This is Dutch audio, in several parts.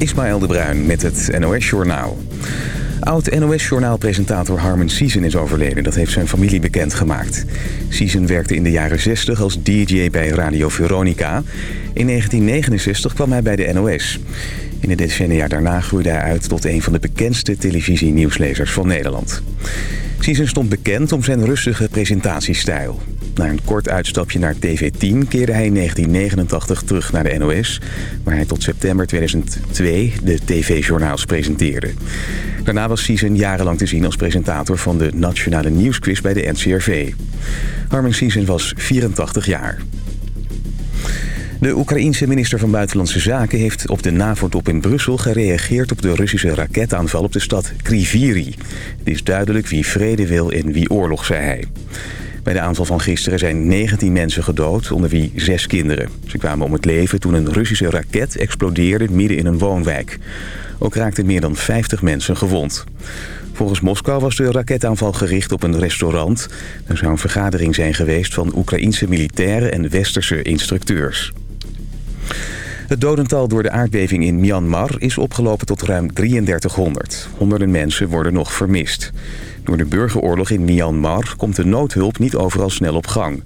Ismaël de Bruin met het NOS Journaal. Oud-NOS-journaalpresentator Harmon Season is overleden. Dat heeft zijn familie bekendgemaakt. Season werkte in de jaren 60 als DJ bij Radio Veronica. In 1969 kwam hij bij de NOS. In de decennia daarna groeide hij uit tot een van de bekendste televisienieuwslezers van Nederland. Season stond bekend om zijn rustige presentatiestijl. Na een kort uitstapje naar TV10 keerde hij in 1989 terug naar de NOS... waar hij tot september 2002 de tv-journaals presenteerde. Daarna was Season jarenlang te zien als presentator van de Nationale Nieuwsquiz bij de NCRV. Harmon Season was 84 jaar. De Oekraïense minister van Buitenlandse Zaken heeft op de NAVO-top in Brussel gereageerd op de Russische raketaanval op de stad Kriviri. Het is duidelijk wie vrede wil en wie oorlog, zei hij. Bij de aanval van gisteren zijn 19 mensen gedood, onder wie zes kinderen. Ze kwamen om het leven toen een Russische raket explodeerde midden in een woonwijk. Ook raakten meer dan 50 mensen gewond. Volgens Moskou was de raketaanval gericht op een restaurant. Er zou een vergadering zijn geweest van Oekraïense militairen en westerse instructeurs. Het dodental door de aardbeving in Myanmar is opgelopen tot ruim 3300. Honderden mensen worden nog vermist. Door de burgeroorlog in Myanmar komt de noodhulp niet overal snel op gang.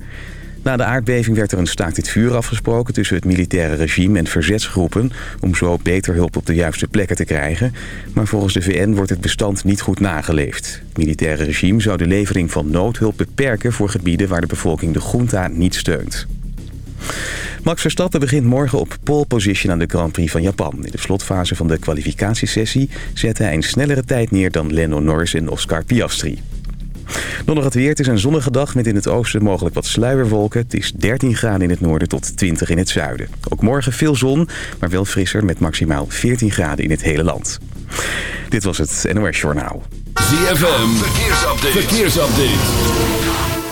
Na de aardbeving werd er een staakt het vuur afgesproken tussen het militaire regime en verzetsgroepen... om zo beter hulp op de juiste plekken te krijgen. Maar volgens de VN wordt het bestand niet goed nageleefd. Het militaire regime zou de levering van noodhulp beperken voor gebieden waar de bevolking de junta niet steunt. Max Verstappen begint morgen op pole position aan de Grand Prix van Japan. In de slotfase van de kwalificatiesessie zette hij een snellere tijd neer dan Lando Norris en Oscar Piastri. Dan nog het weer. Het is een zonnige dag met in het oosten mogelijk wat sluierwolken. Het is 13 graden in het noorden tot 20 in het zuiden. Ook morgen veel zon, maar wel frisser met maximaal 14 graden in het hele land. Dit was het NOS Journaal. ZFM, verkeersupdate. verkeersupdate.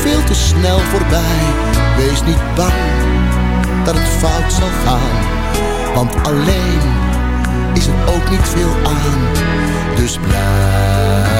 veel te snel voorbij. Wees niet bang dat het fout zal gaan, want alleen is er ook niet veel aan. Dus blijf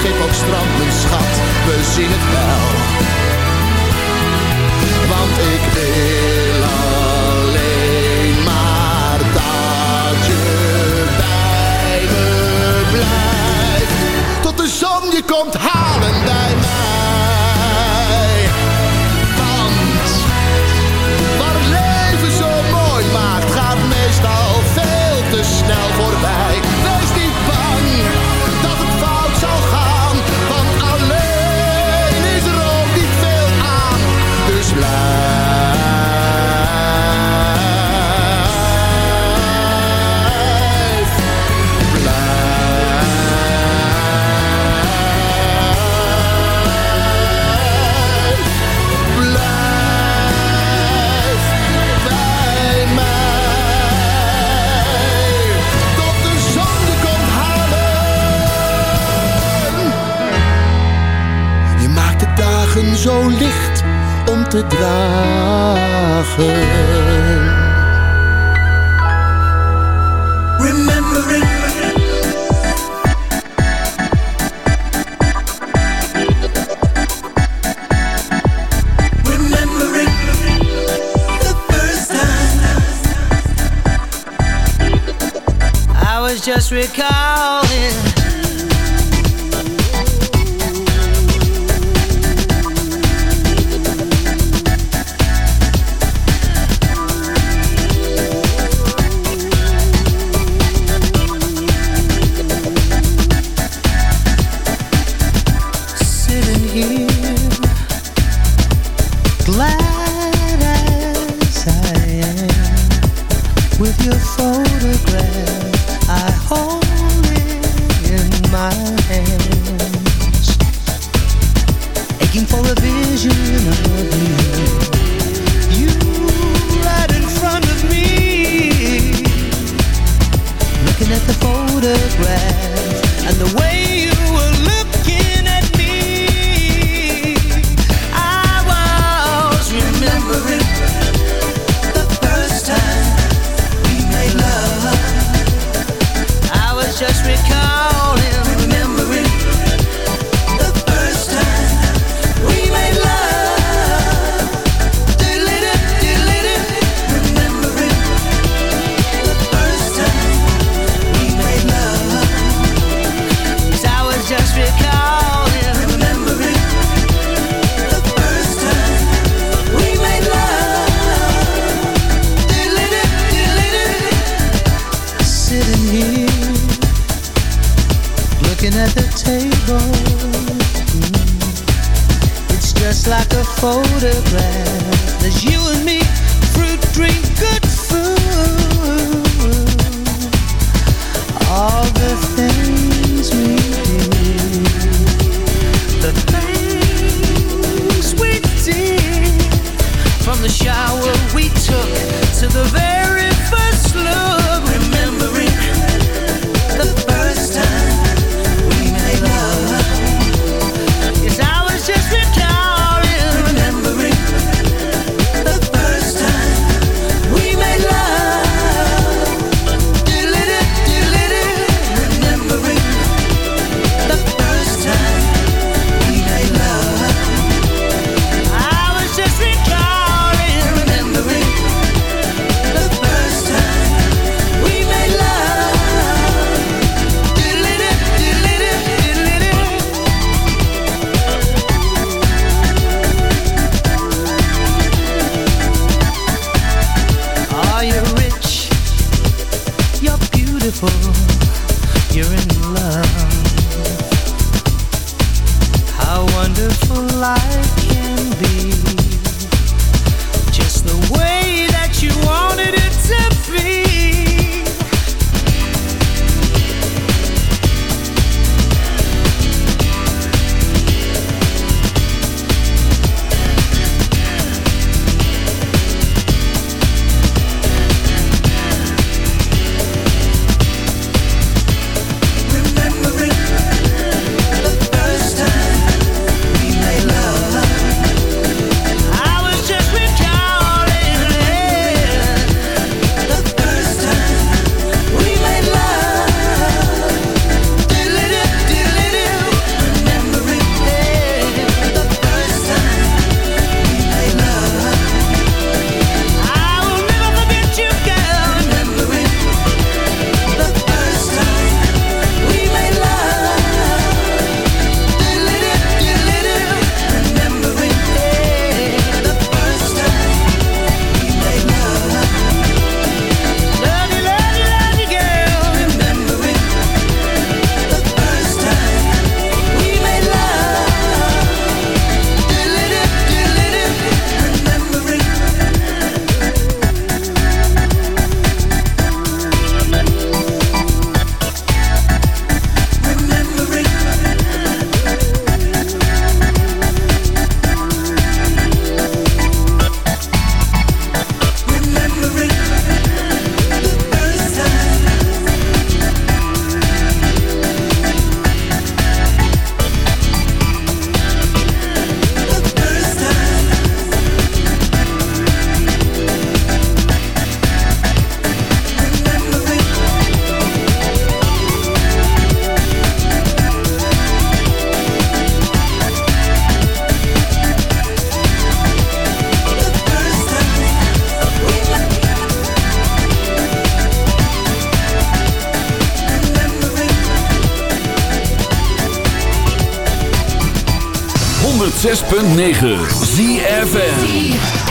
schip strand een schat, we zien het wel. Want ik weet 106.9 ZFN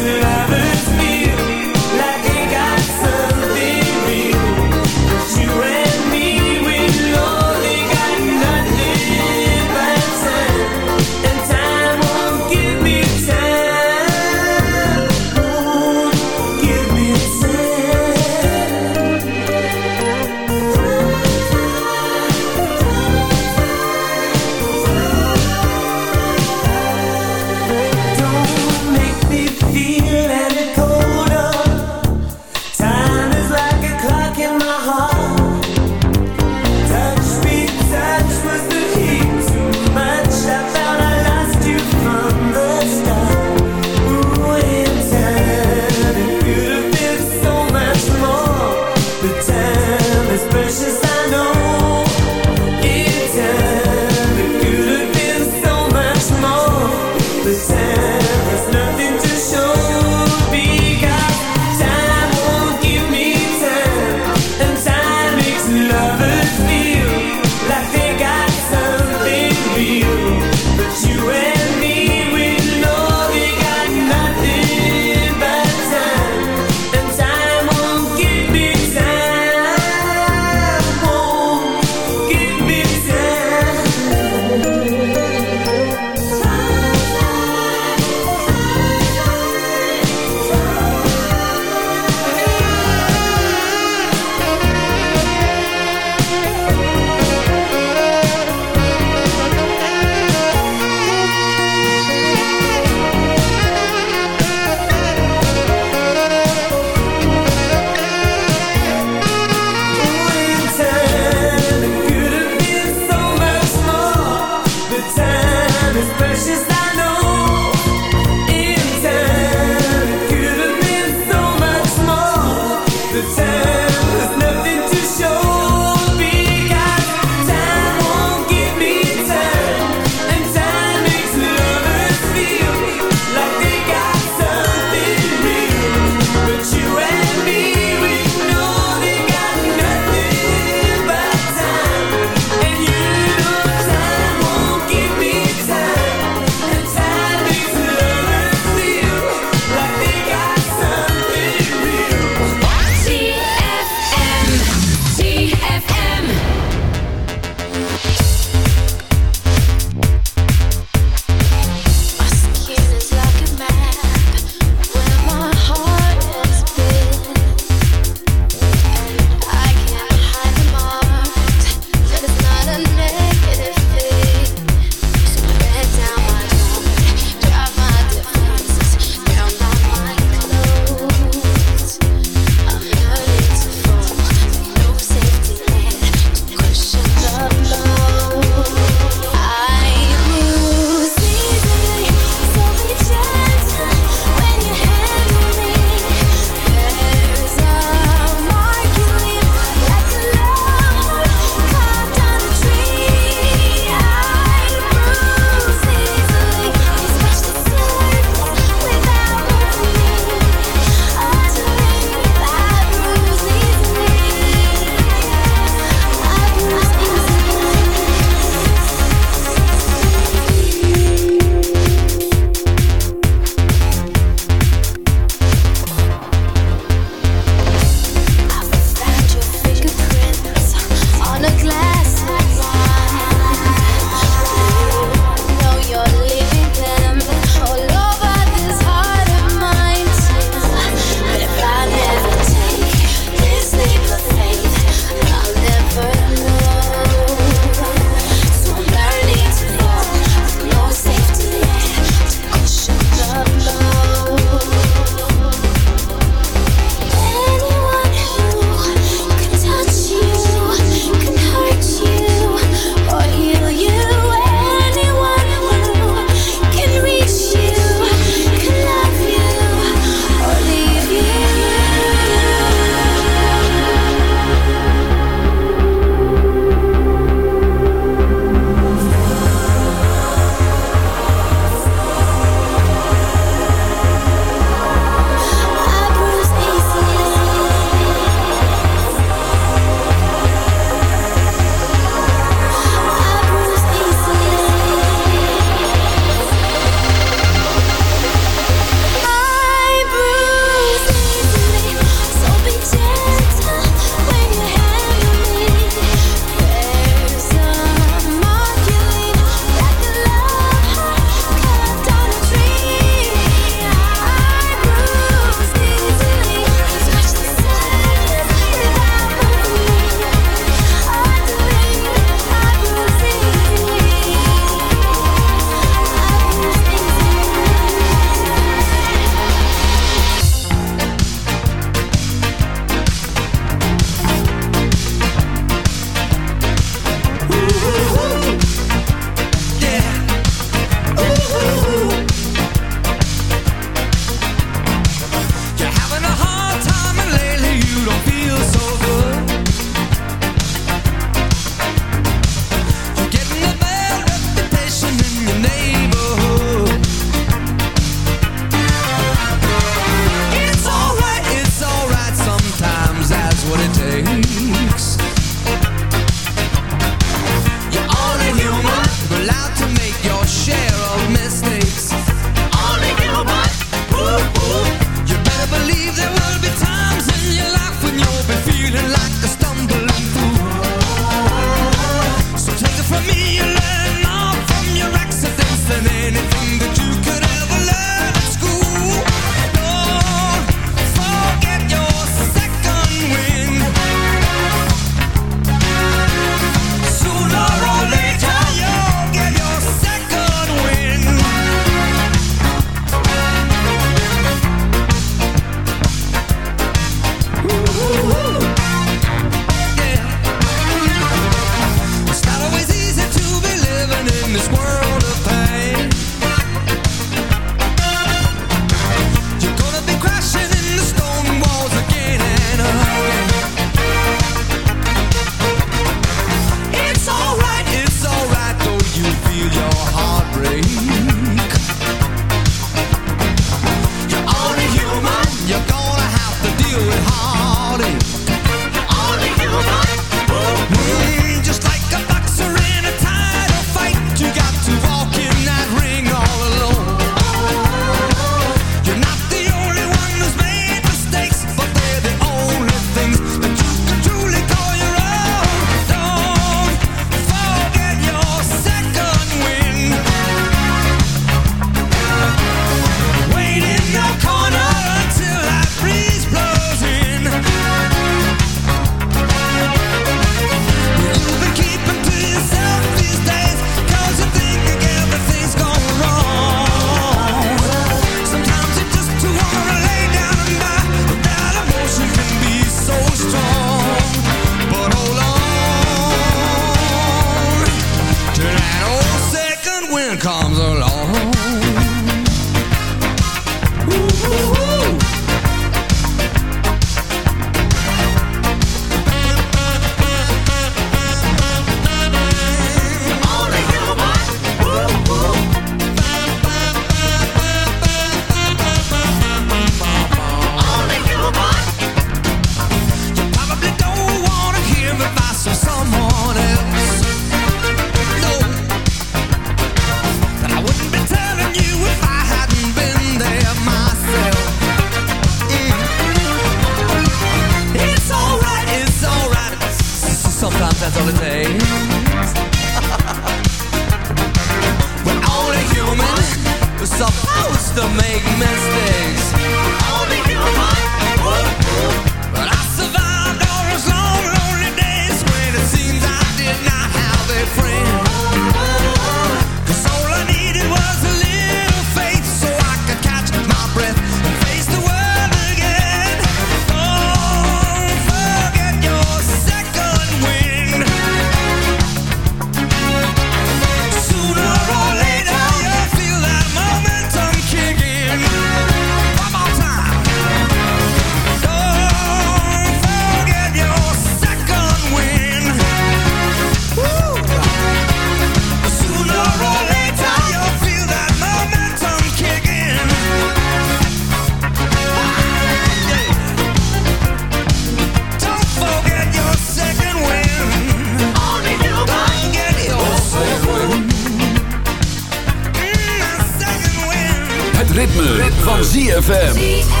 ZFM.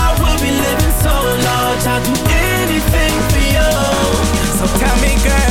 Lord, I'll do anything for you. So tell me, girl.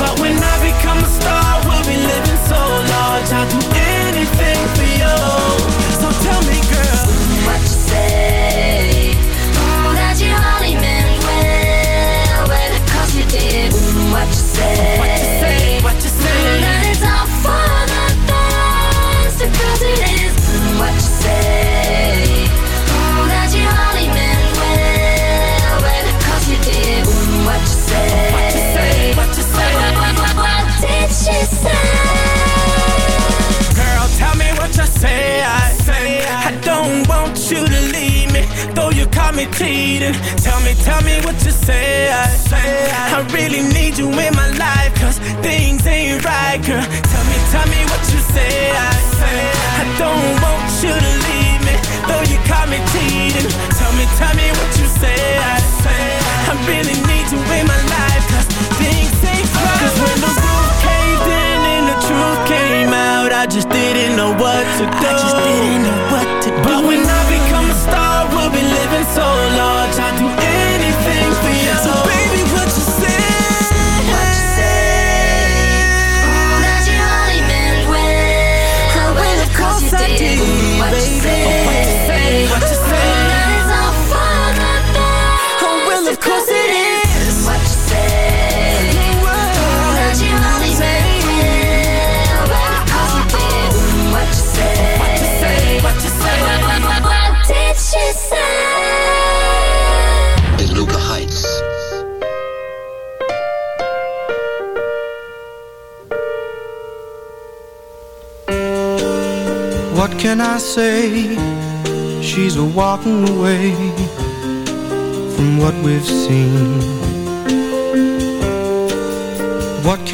But when I become a star, we'll be living so large. I'd do anything for you.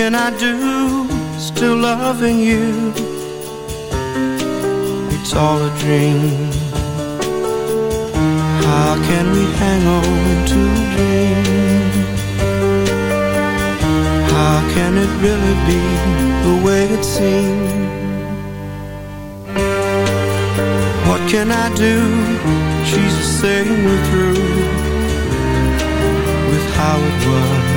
Can I do? Still loving you. It's all a dream. How can we hang on to a dream? How can it really be the way it seems? What can I do? She's saying we're through with how it was.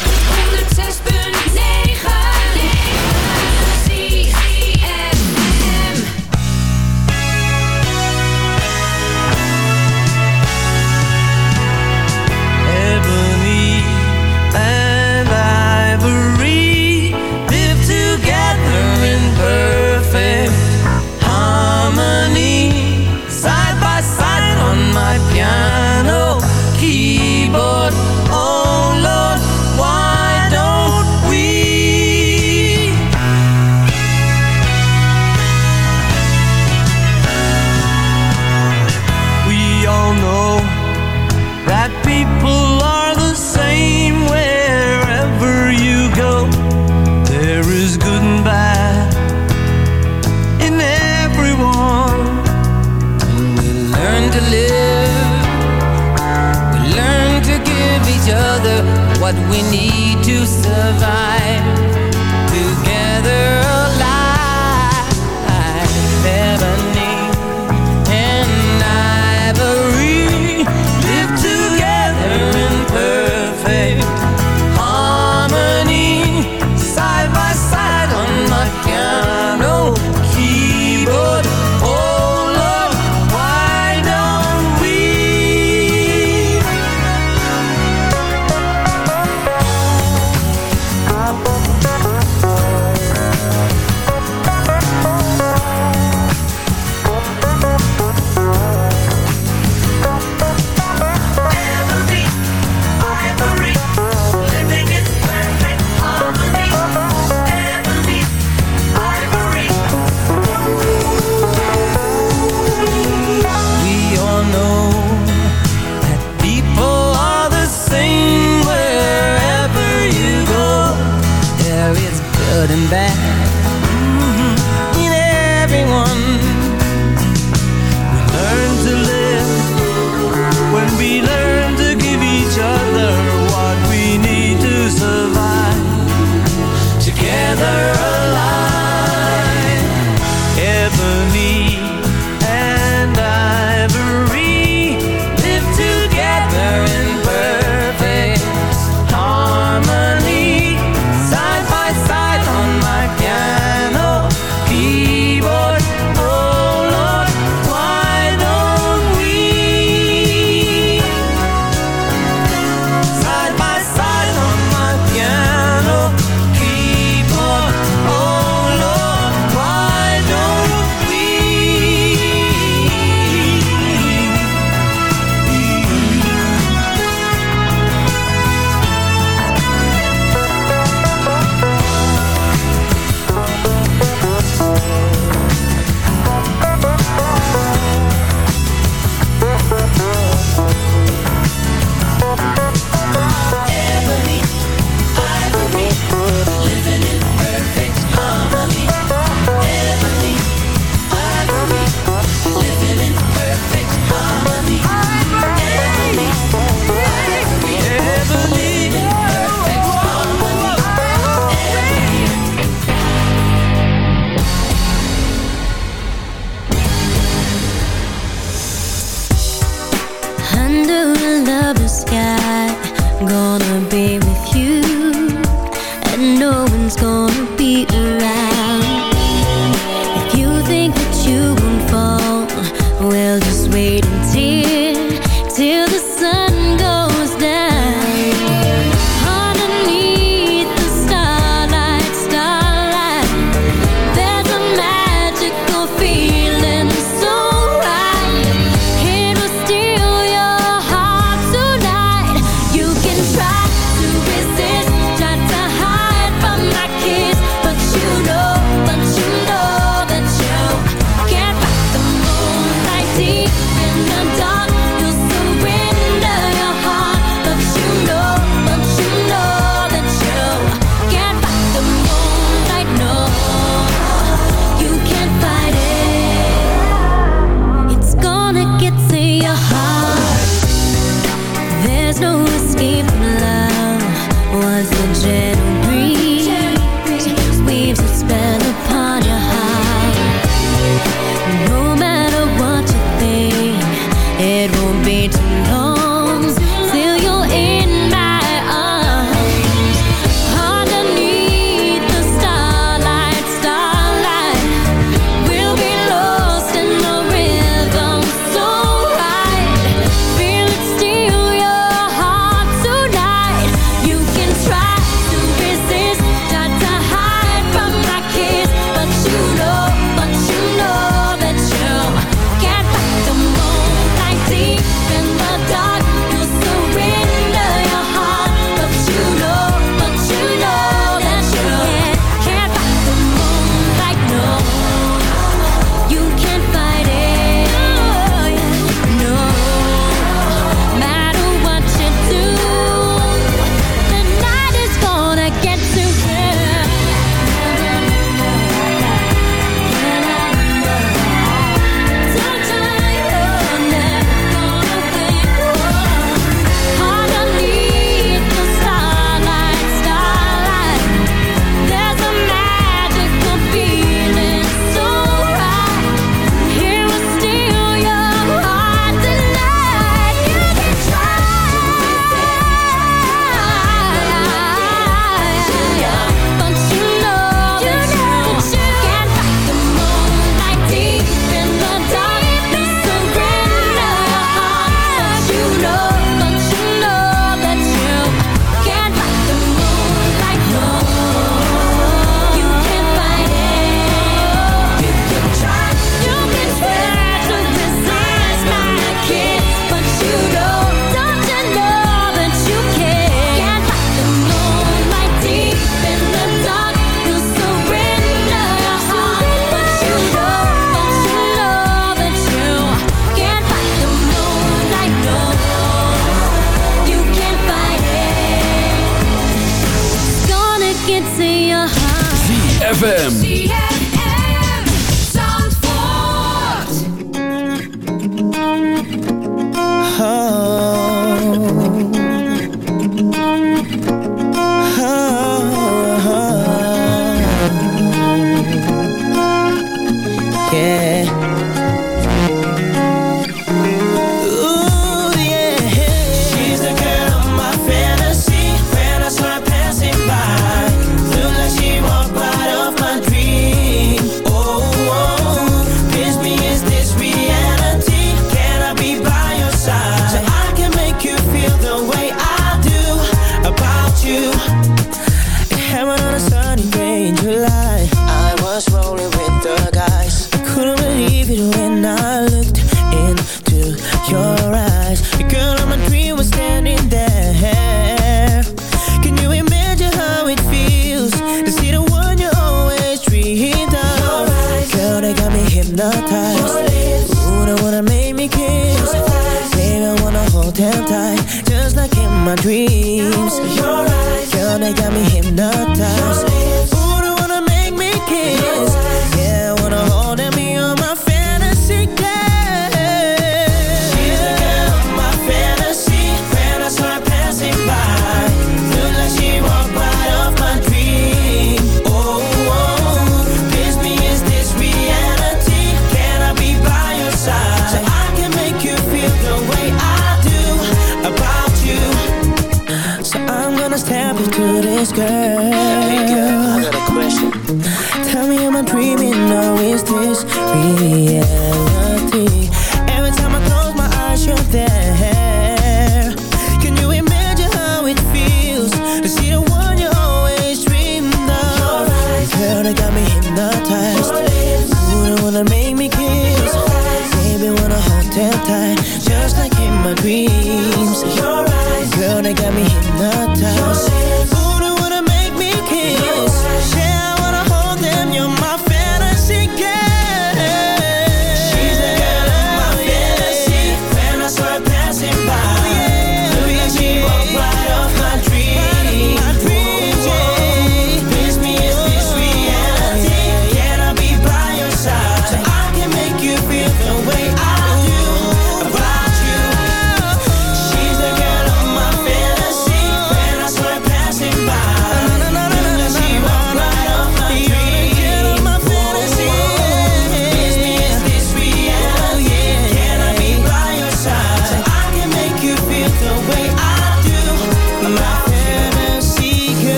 the way I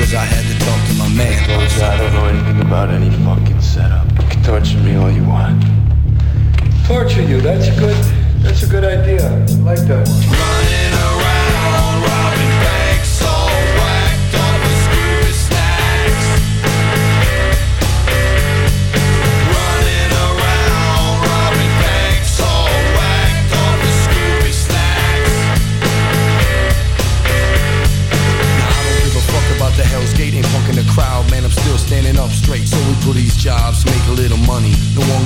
Cause I had to talk to my man. Close, I don't know anything about any fucking setup. You can torture me all you want. Torture you, that's a good that's a good idea. I like that one. Running around.